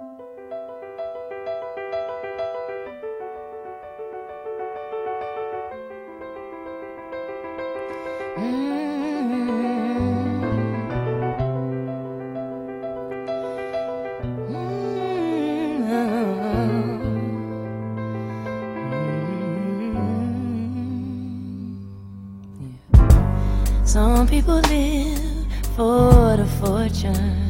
Mm-hmm. Mm-hmm. Mm-hmm. Some people live for the fortune.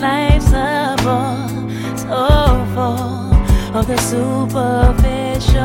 life's a bore so full of the superficial.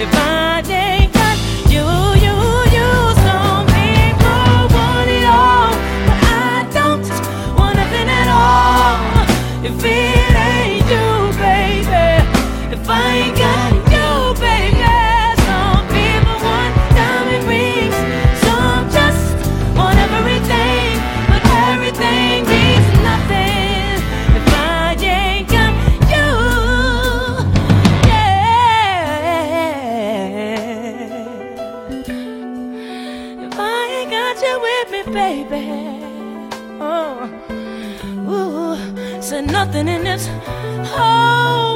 if I baby. Oh, ooh, said nothing in this whole